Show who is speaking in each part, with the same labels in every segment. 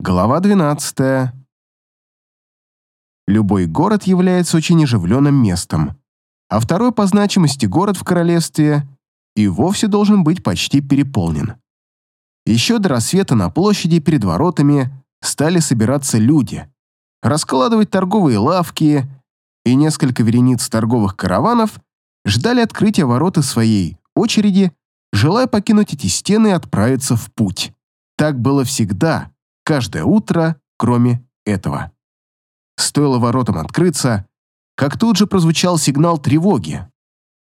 Speaker 1: Глава 12. Любой город является очень оживленным местом, а второй по значимости город в королевстве и вовсе должен быть почти переполнен. Еще до рассвета на площади перед воротами стали собираться люди, раскладывать торговые лавки, и несколько верениц торговых караванов ждали открытия ворот из своей очереди, желая покинуть эти стены и отправиться в путь. Так было всегда, каждое утро, кроме этого. Стоило воротам открыться, как тут же прозвучал сигнал тревоги.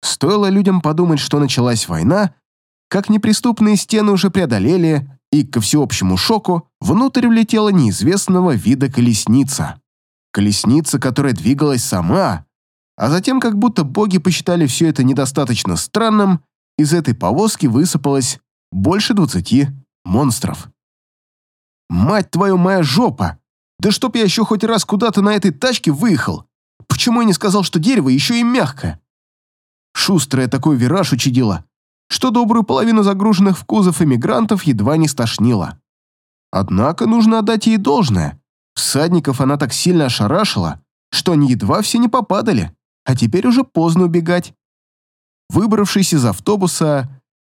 Speaker 1: Стоило людям подумать, что началась война, как неприступные стены уже преодолели, и, ко всеобщему шоку, внутрь влетела неизвестного вида колесница. Колесница, которая двигалась сама, а затем, как будто боги посчитали все это недостаточно странным, из этой повозки высыпалось больше двадцати монстров. Мать твою, моя жопа! Да чтоб я еще хоть раз куда-то на этой тачке выехал! Почему я не сказал, что дерево еще и мягкое? Шустрое такой вираж учудило, что добрую половину загруженных в кузов эмигрантов едва не стошнило. Однако нужно отдать ей должное. Всадников она так сильно ошарашила, что они едва все не попадали, а теперь уже поздно убегать. Выбравшись из автобуса,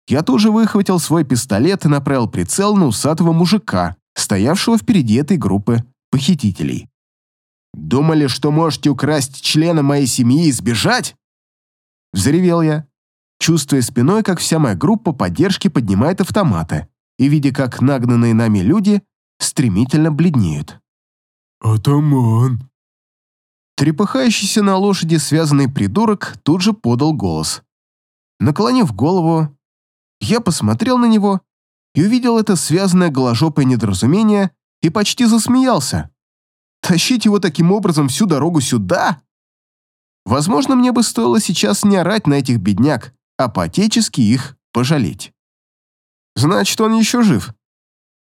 Speaker 1: я тут же выхватил свой пистолет и направил прицел на усатого мужика, стоявшего впереди этой группы похитителей. «Думали, что можете украсть члена моей семьи и сбежать?» Взревел я, чувствуя спиной, как вся моя группа поддержки поднимает автоматы и видя, как нагнанные нами люди стремительно бледнеют.
Speaker 2: «Атаман!»
Speaker 1: Трепыхающийся на лошади связанный придурок тут же подал голос. Наклонив голову, я посмотрел на него и увидел это связанное голожопое недоразумение и почти засмеялся. Тащить его таким образом всю дорогу сюда? Возможно, мне бы стоило сейчас не орать на этих бедняк, а по-отечески их пожалеть. Значит, он еще жив.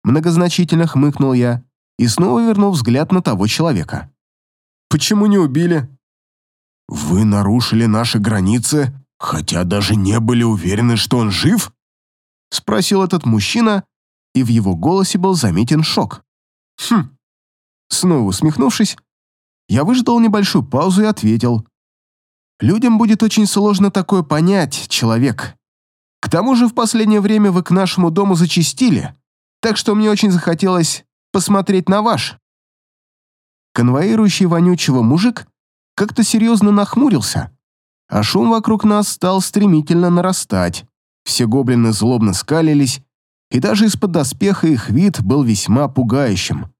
Speaker 1: Многозначительно хмыкнул я и снова вернул взгляд на того человека. Почему не убили?
Speaker 2: Вы нарушили наши границы, хотя даже не были уверены, что он жив?
Speaker 1: Спросил этот мужчина, и в его голосе был заметен шок. Хм. Снова усмехнувшись, я выждал небольшую паузу и ответил. Людям будет очень сложно такое понять, человек. К тому же в последнее время вы к нашему дому зачистили, так что мне очень захотелось посмотреть на ваш. Конвоирующий вонючего мужик как-то серьезно нахмурился, а шум вокруг нас стал стремительно нарастать. Все гоблины злобно скалились, и даже из-под доспеха их вид был весьма пугающим.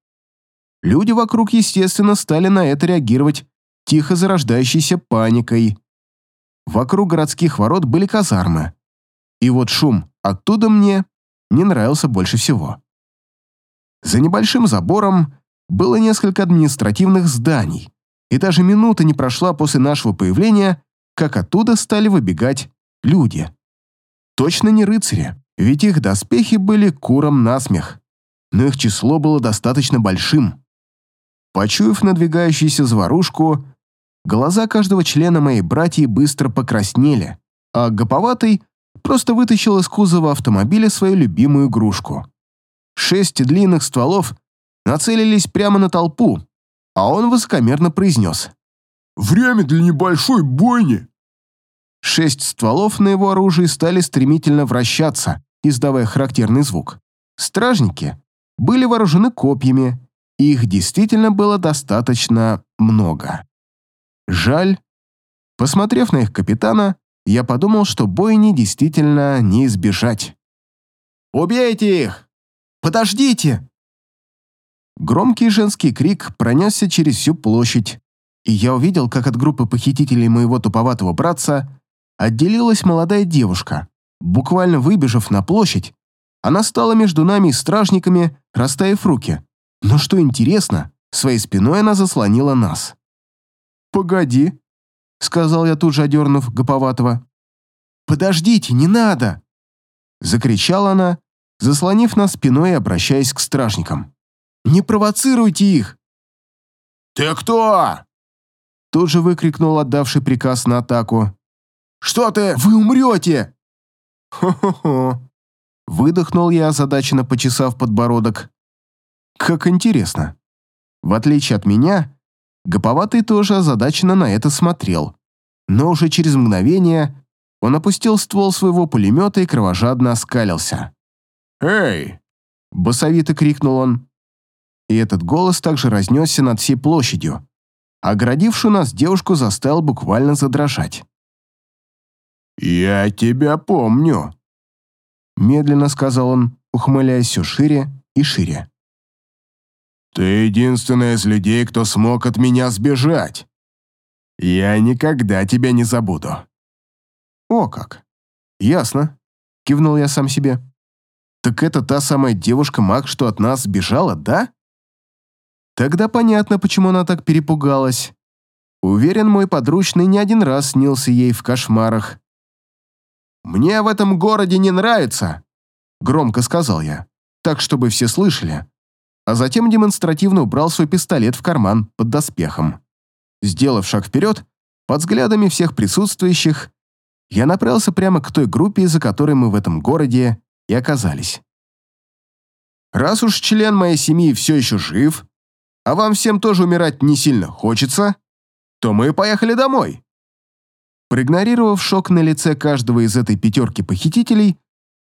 Speaker 1: Люди вокруг, естественно, стали на это реагировать тихо зарождающейся паникой. Вокруг городских ворот были казармы. И вот шум оттуда мне не нравился больше всего. За небольшим забором было несколько административных зданий, и даже минута не прошла после нашего появления, как оттуда стали выбегать люди. Точно не рыцари, ведь их доспехи были куром насмех, но их число было достаточно большим. Почуяв надвигающуюся заварушку, глаза каждого члена моей братьи быстро покраснели, а гоповатый просто вытащил из кузова автомобиля свою любимую игрушку. Шесть длинных стволов нацелились прямо на толпу, а он высокомерно произнес.
Speaker 2: «Время для небольшой бойни!»
Speaker 1: Шесть стволов на его оружии стали стремительно вращаться, издавая характерный звук. Стражники были вооружены копьями, и их действительно было достаточно много. Жаль. Посмотрев на их капитана, я подумал, что бойни действительно не избежать. «Убейте их! Подождите!» Громкий женский крик пронесся через всю площадь, и я увидел, как от группы похитителей моего туповатого братца отделилась молодая девушка. Буквально выбежав на площадь, она стала между нами и стражниками, расставив руки. Но что интересно, своей спиной она заслонила нас. «Погоди», — сказал я тут же, одернув Гоповатого. «Подождите, не надо!» Закричала она, заслонив нас спиной и обращаясь к стражникам. «Не провоцируйте их!»
Speaker 2: «Ты кто?»
Speaker 1: Тут же выкрикнул отдавший приказ на атаку.
Speaker 2: «Что ты?
Speaker 1: Вы умрете!» «Хо-хо-хо!» Выдохнул я, озадаченно почесав подбородок. Как интересно. В отличие от меня, Гоповатый тоже озадаченно на это смотрел, но уже через мгновение он опустил ствол своего пулемета и кровожадно оскалился.
Speaker 2: «Эй!»
Speaker 1: — басовито крикнул он. И этот голос также разнесся над всей площадью, оградившую нас девушку заставил буквально задрожать.
Speaker 2: «Я тебя помню», —
Speaker 1: медленно сказал он, ухмыляясь все шире и шире.
Speaker 2: Ты единственная из людей, кто смог от меня сбежать. Я никогда тебя не забуду».
Speaker 1: «О как! Ясно», — кивнул я сам себе. «Так это та самая девушка-маг, что от нас сбежала, да?» Тогда понятно, почему она так перепугалась. Уверен, мой подручный не один раз снился ей в кошмарах. «Мне в этом городе не нравится», — громко сказал я, так, чтобы все слышали а затем демонстративно убрал свой пистолет в карман под доспехом. Сделав шаг вперед, под взглядами всех присутствующих, я направился прямо к той группе, из-за которой мы в этом городе и оказались. Раз уж член моей семьи все еще жив, а вам всем тоже умирать не сильно хочется, то мы поехали домой. Проигнорировав шок на лице каждого из этой пятерки похитителей,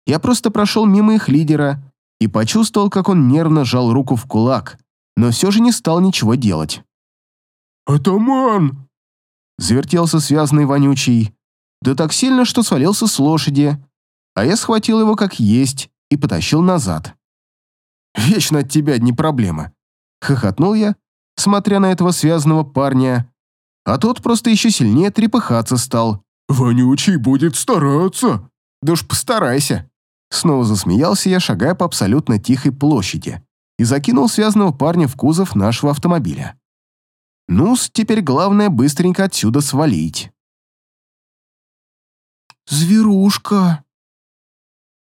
Speaker 1: я просто прошел мимо их лидера и почувствовал, как он нервно сжал руку в кулак, но все же не стал ничего делать.
Speaker 2: «Атаман!»
Speaker 1: Завертелся связанный вонючий, да так сильно, что свалился с лошади, а я схватил его как есть и потащил назад. «Вечно от тебя одни проблемы», — хохотнул я, смотря на этого связанного парня, а тот просто еще сильнее трепыхаться стал.
Speaker 2: «Вонючий будет стараться».
Speaker 1: «Да уж постарайся», Снова засмеялся я, шагая по абсолютно тихой площади, и закинул связанного парня в кузов нашего автомобиля. ну теперь главное быстренько отсюда свалить. «Зверушка!»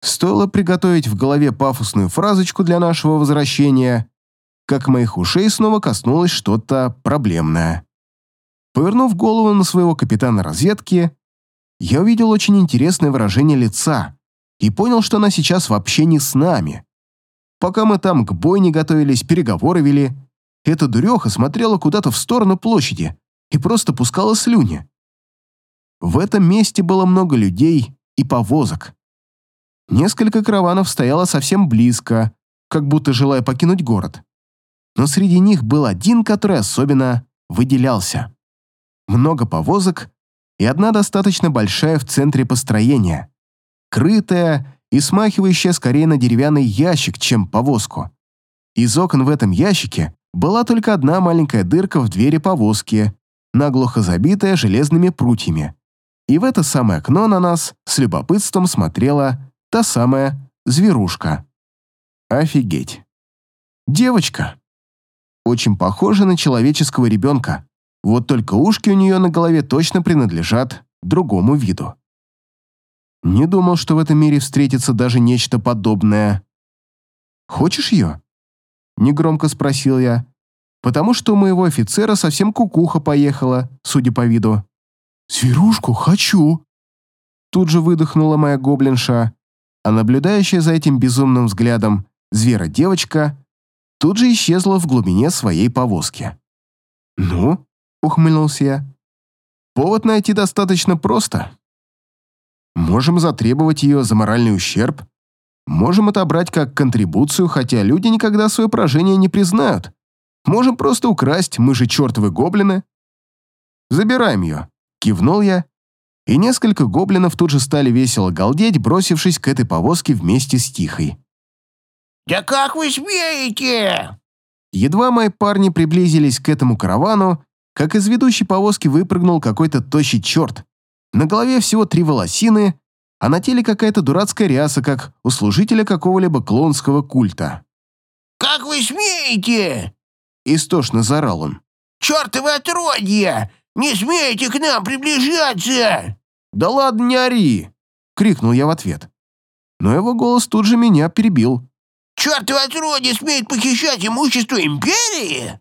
Speaker 1: Стоило приготовить в голове пафосную фразочку для нашего возвращения, как моих ушей снова коснулось что-то проблемное. Повернув голову на своего капитана разведки, я увидел очень интересное выражение лица, и понял, что она сейчас вообще не с нами. Пока мы там к бойне готовились, переговоры вели, эта дуреха смотрела куда-то в сторону площади и просто пускала слюни. В этом месте было много людей и повозок. Несколько караванов стояло совсем близко, как будто желая покинуть город. Но среди них был один, который особенно выделялся. Много повозок и одна достаточно большая в центре построения крытая и смахивающая скорее на деревянный ящик, чем повозку. Из окон в этом ящике была только одна маленькая дырка в двери повозки, наглухо забитая железными прутьями. И в это самое окно на нас с любопытством смотрела та самая зверушка. Офигеть. Девочка. Очень похожа на человеческого ребенка. Вот только ушки у нее на голове точно принадлежат другому виду. Не думал, что в этом мире встретится даже нечто подобное. «Хочешь ее?» Негромко спросил я, потому что у моего офицера совсем кукуха поехала, судя по виду. «Зверушку хочу!» Тут же выдохнула моя гоблинша, а наблюдающая за этим безумным взглядом звера-девочка тут же исчезла в глубине своей повозки. «Ну?» — ухмыльнулся я. «Повод найти достаточно просто. Можем затребовать ее за моральный ущерб. Можем отобрать как контрибуцию, хотя люди никогда свое поражение не признают. Можем просто украсть, мы же чертовы гоблины. Забираем ее. Кивнул я, и несколько гоблинов тут же стали весело галдеть, бросившись к этой повозке вместе с Тихой.
Speaker 3: «Да как вы смеете?»
Speaker 1: Едва мои парни приблизились к этому каравану, как из ведущей повозки выпрыгнул какой-то тощий черт, на голове всего три волосины, а на теле какая-то дурацкая ряса, как у служителя какого-либо клоунского культа.
Speaker 3: «Как вы смеете?»
Speaker 1: Истошно заорал он.
Speaker 3: «Чертовы отродья! Не смейте к нам приближаться!»
Speaker 1: «Да ладно, не ори!» — крикнул я в ответ. Но его голос тут же меня перебил.
Speaker 3: «Чертовы отродья смеет похищать имущество Империи?»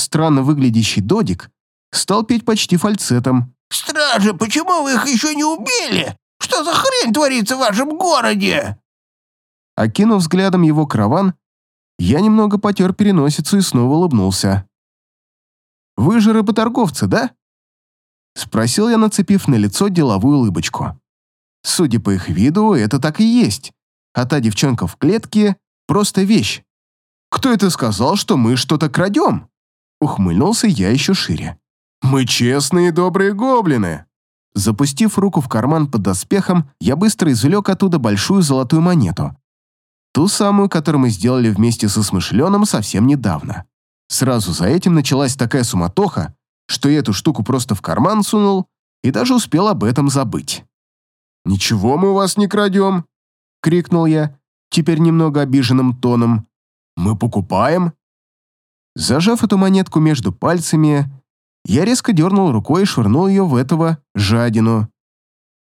Speaker 1: Странно выглядящий Додик стал петь почти фальцетом,
Speaker 3: «Стражи, почему вы их еще не убили? Что за хрень творится в вашем городе?»
Speaker 1: Окинув взглядом его караван, Я немного потер переносицу и снова улыбнулся. «Вы же рыботорговцы, да?» Спросил я, нацепив на лицо деловую улыбочку. Судя по их виду, это так и есть. А та девчонка в клетке — просто вещь. «Кто это сказал, что мы что-то крадем?» Ухмыльнулся я еще шире. «Мы честные добрые гоблины!» Запустив руку в карман под доспехом, я быстро извлек оттуда большую золотую монету. Ту самую, которую мы сделали вместе со Смышленом совсем недавно. Сразу за этим началась такая суматоха, что я эту штуку просто в карман сунул и даже успел об этом забыть. «Ничего мы у вас не крадем!» — крикнул я, теперь немного обиженным тоном. «Мы покупаем!» Зажав эту монетку между пальцами, я резко дернул рукой и швырнул ее в этого жадину.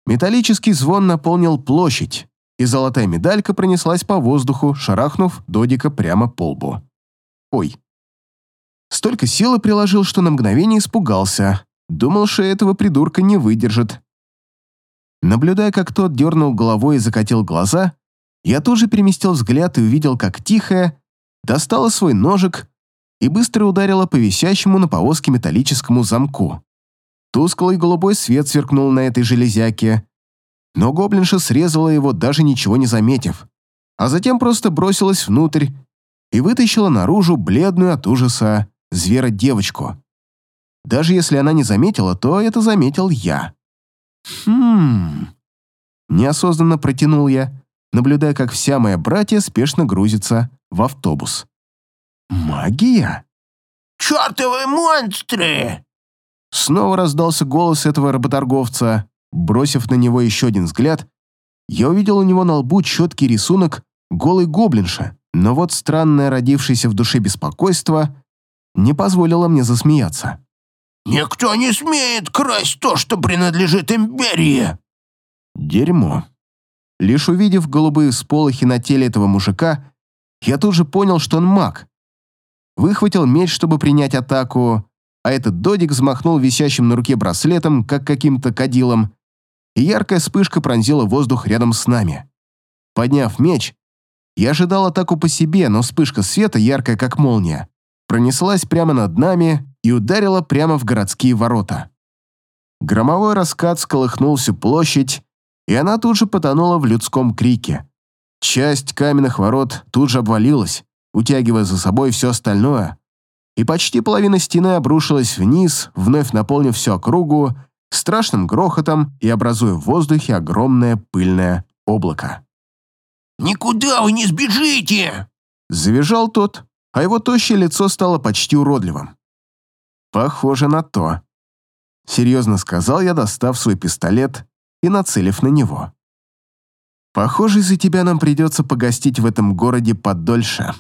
Speaker 1: Металлический звон наполнил площадь, и золотая медалька пронеслась по воздуху, шарахнув Додика прямо по лбу. Ой. Столько силы приложил, что на мгновение испугался. Думал, что этого придурка не выдержит. Наблюдая, как тот дернул головой и закатил глаза, я тоже переместил взгляд и увидел, как тихая достала свой ножик и быстро ударила по висящему на повозке металлическому замку. Тусклый голубой свет сверкнул на этой железяке, но гоблинша срезала его, даже ничего не заметив, а затем просто бросилась внутрь и вытащила наружу бледную от ужаса звера-девочку. Даже если она не заметила, то это заметил я. «Хм...» Неосознанно протянул я, наблюдая, как вся моя братья спешно грузится в автобус. «Магия?»
Speaker 3: «Чертовы монстры!»
Speaker 1: Снова раздался голос этого работорговца. Бросив на него еще один взгляд, я увидел у него на лбу четкий рисунок голой гоблинша, но вот странное родившееся в душе беспокойство не позволило мне засмеяться.
Speaker 3: «Никто не смеет красть то, что принадлежит империи!»
Speaker 1: Дерьмо. Лишь увидев голубые сполохи на теле этого мужика, я тут же понял, что он маг. Выхватил меч, чтобы принять атаку, а этот додик взмахнул висящим на руке браслетом, как каким-то кадилом, и яркая вспышка пронзила воздух рядом с нами. Подняв меч, я ожидал атаку по себе, но вспышка света, яркая как молния, пронеслась прямо над нами и ударила прямо в городские ворота. Громовой раскат сколыхнул всю площадь, и она тут же потонула в людском крике. Часть каменных ворот тут же обвалилась, утягивая за собой все остальное, и почти половина стены обрушилась вниз, вновь наполнив всю округу страшным грохотом и образуя в воздухе огромное пыльное облако.
Speaker 3: «Никуда вы не сбежите!»
Speaker 1: Завизжал тот, а его тощее лицо стало почти уродливым. «Похоже на то», — серьезно сказал я, достав свой пистолет и нацелив на него. «Похоже, из-за тебя нам придется погостить в этом городе подольше».